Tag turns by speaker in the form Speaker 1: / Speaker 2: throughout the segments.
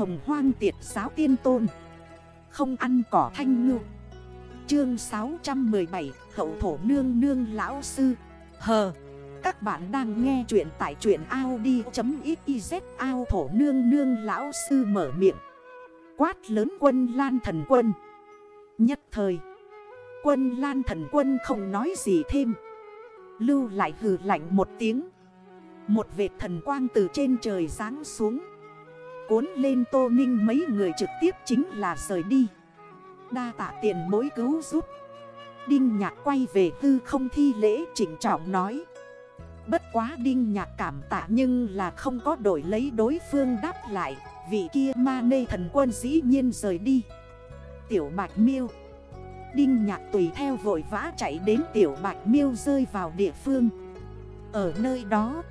Speaker 1: hồng hoang tiệt giáo tiên tôn. Không ăn cỏ thanh ngư. Chương 617 Hậu thổ nương nương lão sư. Hờ, Các bạn đang nghe chuyện tại truyện Audi.xyz Ao thổ nương nương lão sư mở miệng. Quát lớn quân lan thần quân. Nhất thời, Quân lan thần quân không nói gì thêm. Lưu lại hừ lạnh một tiếng. Một vệt thần quang từ trên trời ráng xuống. Cuốn lên tô ninh mấy người trực tiếp chính là rời đi. Đa tạ tiền mối cứu giúp. Đinh nhạc quay về tư không thi lễ chỉnh trọng nói. Bất quá đinh nhạc cảm tạ nhưng là không có đổi lấy đối phương đáp lại. Vị kia ma nê thần quân dĩ nhiên rời đi. Tiểu bạch miêu. Đinh nhạc tùy theo vội vã chạy đến tiểu bạch miêu rơi vào địa phương. Ở nơi đó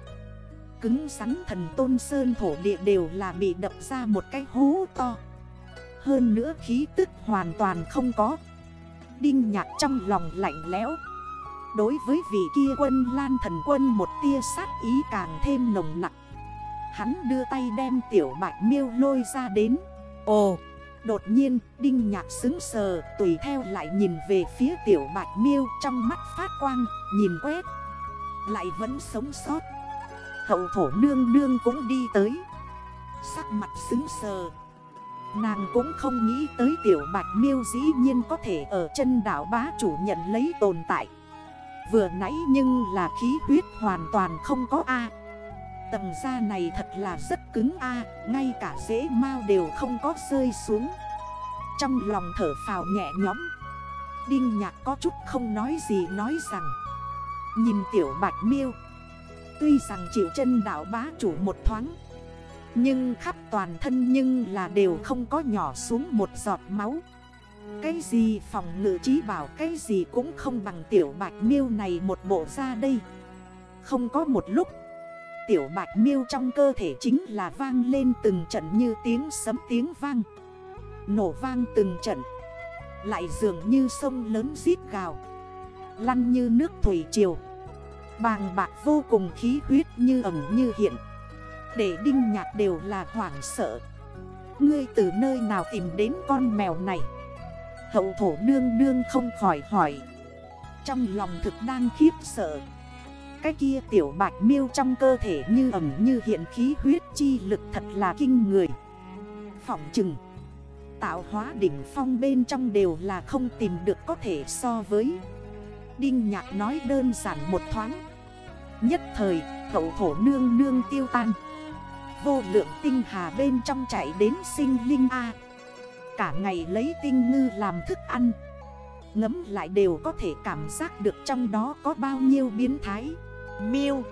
Speaker 1: Cứng sắn thần tôn sơn thổ địa đều là bị đập ra một cái hố to. Hơn nữa khí tức hoàn toàn không có. Đinh nhạc trong lòng lạnh lẽo. Đối với vị kia quân lan thần quân một tia sát ý càng thêm nồng nặng Hắn đưa tay đem tiểu bạch miêu lôi ra đến. Ồ! Đột nhiên, Đinh Nhạc xứng sờ, Tùy theo lại nhìn về phía tiểu bạch miêu Trong mắt phát quang, Nhìn quét. Lại vẫn sống sót. Hậu thổ nương nương cũng đi tới. Sắc mặt xứng sờ. Nàng cũng không nghĩ tới tiểu bạch miêu dĩ nhiên có thể ở chân đảo bá chủ nhận lấy tồn tại. Vừa nãy nhưng là khí huyết hoàn toàn không có A. Tầng da này thật là rất cứng a, Ngay cả dễ mau đều không có rơi xuống. Trong lòng thở phào nhẹ nhõm. Đinh nhạc có chút không nói gì nói rằng, Nhìn tiểu bạch miêu Tuy rằng chịu chân đảo bá chủ một thoáng, Nhưng khắp toàn thân nhưng là đều không có nhỏ xuống một giọt máu. Cái gì phòng ngự trí bảo, cái gì cũng không bằng tiểu bạch miêu này một bộ ra đây. Không có một lúc, tiểu bạch miêu trong cơ thể chính là vang lên từng trận như tiếng sấm tiếng vang. Nổ vang từng trận, Lại dường như sông lớn rít gào, Lăn như nước thủy triều. Bàng bạc vô cùng khí huyết như ẩm như hiện. Để đinh nhạc đều là hoảng sợ. Ngươi từ nơi nào tìm đến con mèo này? Hậu thổ nương nương không khỏi hỏi. Trong lòng thực đang khiếp sợ. Cái kia tiểu bạch miêu trong cơ thể như ẩm như hiện khí huyết chi lực thật là kinh người. Phỏng chừng, Tạo hóa đỉnh phong bên trong đều là không tìm được có thể so với. Đinh nhạc nói đơn giản một thoáng. Nhất thời, cậu thổ nương nương tiêu tan. Vô lượng tinh hà bên trong chạy đến sinh linh A. Cả ngày lấy tinh ngư làm thức ăn. Ngấm lại đều có thể cảm giác được trong đó có bao nhiêu biến thái. Miêu,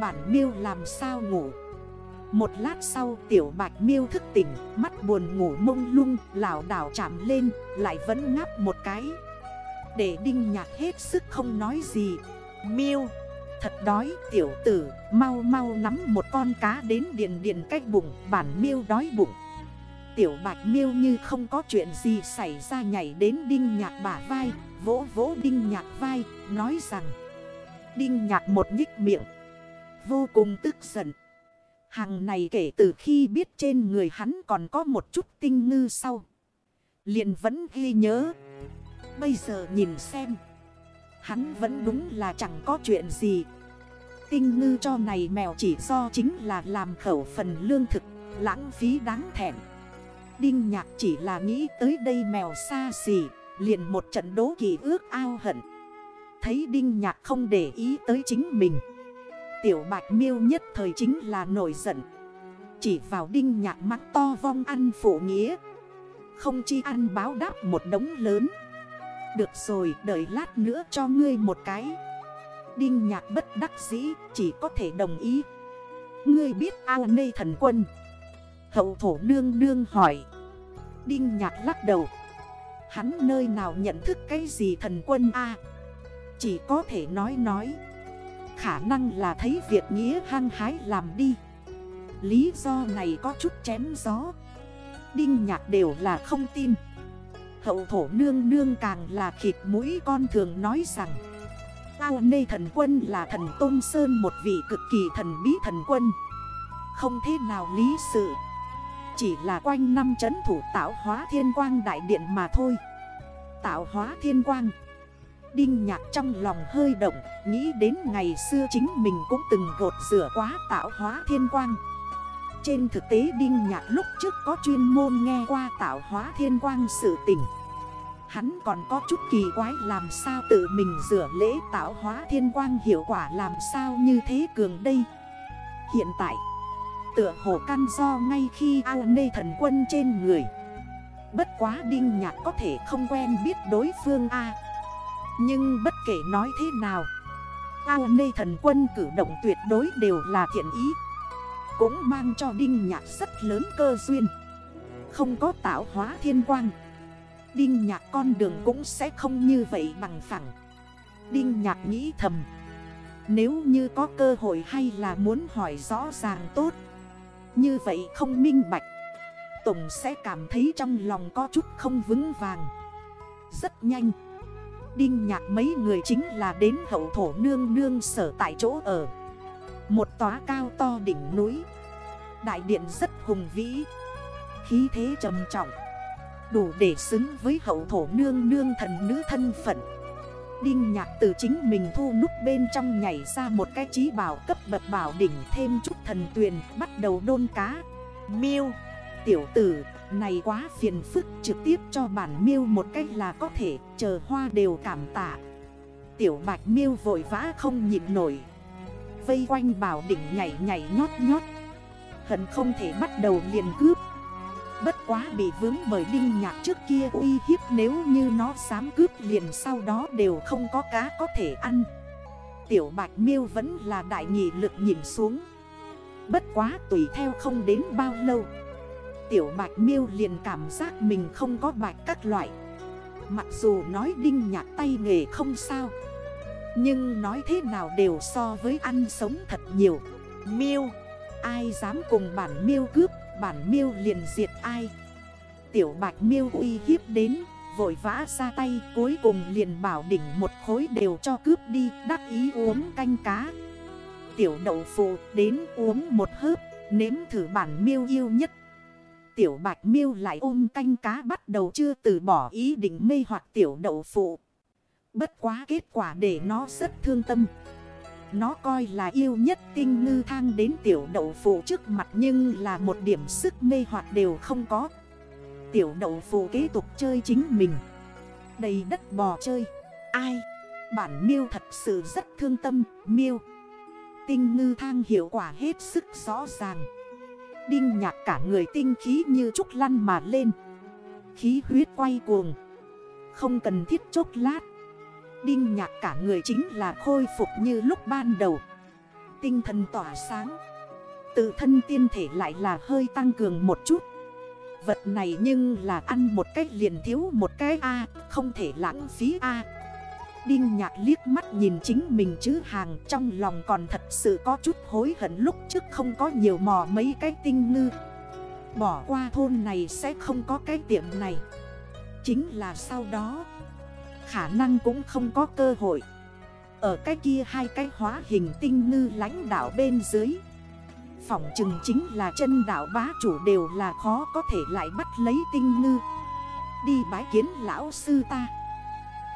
Speaker 1: Bản miêu làm sao ngủ? Một lát sau, tiểu bạch miêu thức tỉnh, Mắt buồn ngủ mông lung Lào đảo chạm lên, Lại vẫn ngáp một cái. Để đinh nhạc hết sức không nói gì. Miêu Thật đói, tiểu tử, Mau mau nắm một con cá đến điền điền cách bụng, Bản miêu đói bụng Tiểu bạch miêu như không có chuyện gì xảy ra nhảy đến đinh nhạc bả vai, Vỗ vỗ đinh nhạc vai, Nói rằng, Đinh nhạc một nhích miệng. Vô cùng tức giận. Hàng này kể từ khi biết trên người hắn còn có một chút tinh ngư sau. liền vẫn ghi nhớ. Bây giờ nhìn xem. Hắn vẫn đúng là chẳng có chuyện gì. Tinh ngư cho này mèo chỉ do chính là làm khẩu phần lương thực. Lãng phí đáng thẻm Đinh nhạc chỉ là nghĩ tới đây mèo xa xỉ. Liền một trận đố kỳ ước ao hận. Thấy Đinh Nhạc không để ý tới chính mình, Tiểu Bạch Miêu nhất thời chính là nổi giận Chỉ vào Đinh Nhạc mắt to vong ăn phụ nghĩa Không chi ăn báo đáp một đống lớn được rồi, đợi lát nữa cho ngươi một cái. Đinh Nhạc bất đắc dĩ, chỉ có thể đồng ý. Ngươi biết ao nê thần quân. Hậu thổ nương nương hỏi. Đinh Nhạc lắc đầu. Hắn nơi nào nhận thức cái gì thần quân A? Chỉ có thể nói nói. Khả năng là thấy việc nghĩa hăng hái làm đi. Lý do này có chút chém gió. Đinh nhạc đều là không tin. Hậu thổ nương nương càng là khịt mũi, con thường nói rằng Ao nê thần quân là thần Tôn Sơn, một vị cực kỳ thần bí thần quân. Không thế nào lý sự, Chỉ là quanh năm chấn thủ tạo hóa thiên quang đại điện mà thôi. Tạo hóa thiên quang, Đinh nhạc trong lòng hơi động, Nghĩ đến ngày xưa chính mình cũng từng gột rửa quá tạo hóa thiên quang. Trên thực tế Đinh nhạc lúc trước có chuyên môn nghe qua tạo hóa thiên quang sự tình. Hắn còn có chút kỳ quái làm sao tự mình rửa lễ tạo hóa thiên quang hiệu quả làm sao như thế cường đây. Hiện tại, Tựa hồ căn do ngay khi ao nê thần quân trên người. Bất quá đinh nhạc có thể không quen biết đối phương A. Nhưng bất kể nói thế nào, Ao nê thần quân cử động tuyệt đối đều là thiện ý. Cũng mang cho đinh nhạc rất lớn cơ duyên. Không có tạo hóa thiên quang, Đinh nhạc con đường cũng sẽ không như vậy bằng phẳng. Đinh nhạc nghĩ thầm, Nếu như có cơ hội hay là muốn hỏi rõ ràng tốt, Như vậy không minh bạch Tổng sẽ cảm thấy trong lòng có chút không vững vàng. Rất nhanh, Đinh nhạc mấy người chính là đến hậu thổ nương nương sở tại chỗ ở. Một tòa cao to đỉnh núi. Đại điện rất hùng vĩ. Khí thế trầm trọng. Đủ để xứng với hậu thổ nương nương thần nữ thân phận. Đinh nhạc từ chính mình thu nút bên trong nhảy ra một cái trí bảo cấp bậc bảo đỉnh thêm chút thần tuyền, bắt đầu đôn cá. Miêu, Tiểu tử, này quá phiền phức, trực tiếp cho bản miêu một cách là có thể, chờ hoa đều cảm tạ. Tiểu bạch miêu vội vã không nhịn nổi. Vây quanh bảo đỉnh nhảy nhảy nhót nhót. Hận không thể bắt đầu liền cướp. Bất quá bị vướng bởi đinh nhạc trước kia uy hiếp nếu như nó dám cướp liền sau đó đều không có cá có thể ăn. Tiểu bạch miêu vẫn là đại nghị lực nhìn xuống. Bất quá tùy theo không đến bao lâu, Tiểu bạch miêu liền cảm giác mình không có bạch các loại. Mặc dù nói đinh nhạc tay nghề không sao nhưng nói thế nào đều so với ăn sống thật nhiều. Miêu, Ai dám cùng bản miêu cướp, Bản miêu liền diệt ai? Tiểu bạch miêu uy hiếp đến, Vội vã ra tay, cuối cùng liền bảo đỉnh một khối đều cho cướp đi, Đắc ý uống canh cá. Tiểu đậu phụ đến uống một hớp, Nếm thử bản miêu yêu nhất. Tiểu bạch miêu lại ôm canh cá bắt đầu chưa từ bỏ ý định mê hoặc tiểu đậu phụ Bất quá kết quả để nó rất thương tâm nó coi là yêu nhất tinh ngư thang đến tiểu đậu phụ trước mặt nhưng là một điểm sức mê hoặc đều không có. Tiểu đậu phụ kế tục chơi chính mình. Đầy đất bò chơi. Ai? Bản miêu thật sự rất thương tâm. Miêu. Tinh ngư thang hiệu quả hết sức rõ ràng. Đinh nhạc cả người tinh khí như trúc lăn mà lên. Khí huyết quay cuồng. Không cần thiết chốc lát. Đinh nhạc cả người chính là khôi phục như lúc ban đầu. Tinh thần tỏa sáng. Tự thân tiên thể lại là hơi tăng cường một chút. Vật này nhưng là ăn một cách liền thiếu một cái A, Không thể lãng phí A. Đinh nhạc liếc mắt nhìn chính mình chứ hàng Trong lòng còn thật sự có chút hối hận lúc trước không có nhiều mò mấy cái tinh ngư. Bỏ qua thôn này sẽ không có cái tiệm này. Chính là sau đó khả năng cũng không có cơ hội. Ở cái kia hai cái hóa hình tinh ngư lãnh đảo bên dưới. Phỏng chừng chính là chân đảo bá chủ đều là khó có thể lại bắt lấy tinh ngư. Đi bái kiến lão sư ta.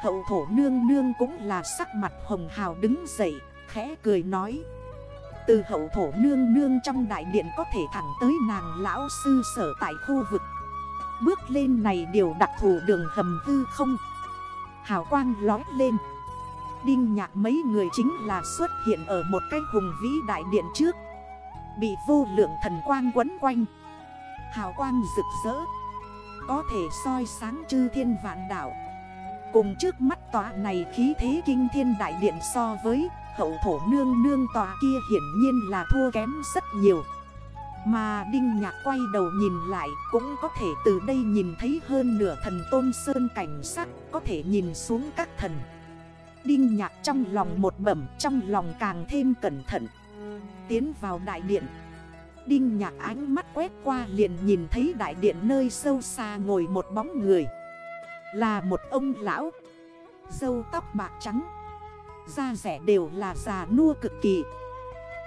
Speaker 1: Hậu thổ nương nương cũng là sắc mặt hồng hào đứng dậy, Khẽ cười nói. Từ hậu thổ nương nương trong đại điện có thể thẳng tới nàng lão sư sở tại khu vực. Bước lên này đều đặc thù đường hầm hư không. Hào quang lói lên. Đinh nhạc mấy người chính là xuất hiện ở một cái hùng vĩ đại điện trước. Bị vô lượng thần quang quấn quanh. Hào quang rực rỡ. Có thể soi sáng chư thiên vạn đảo Cùng trước mắt tòa này khí thế kinh thiên đại điện so với Hậu thổ nương nương tòa kia hiển nhiên là thua kém rất nhiều mà Đinh Nhạc quay đầu nhìn lại, cũng có thể từ đây nhìn thấy hơn nửa thần tôn sơn cảnh sắc, Có thể nhìn xuống các thần. Đinh Nhạc trong lòng một bẩm, trong lòng càng thêm cẩn thận. Tiến vào đại điện. Đinh Nhạc ánh mắt quét qua liền nhìn thấy đại điện nơi sâu xa ngồi một bóng người. Là một ông lão. Dâu tóc bạc trắng. Da rẻ đều là già nua cực kỳ.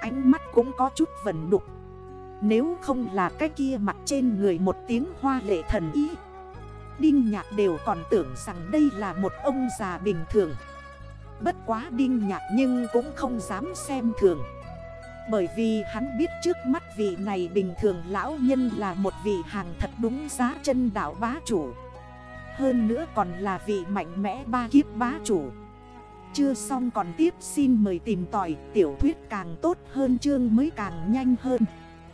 Speaker 1: Ánh mắt cũng có chút vần đục. Nếu không là cái kia mặt trên người một tiếng hoa lệ thần ý Đinh nhạc đều còn tưởng rằng đây là một ông già bình thường. Bất quá đinh nhạc nhưng cũng không dám xem thường. Bởi vì hắn biết trước mắt vị này bình thường lão nhân là một vị hàng thật đúng giá chân đảo bá chủ. Hơn nữa còn là vị mạnh mẽ ba kiếp bá chủ. Chưa xong còn tiếp xin mời tìm tỏi tiểu thuyết càng tốt hơn chương mới càng nhanh hơn.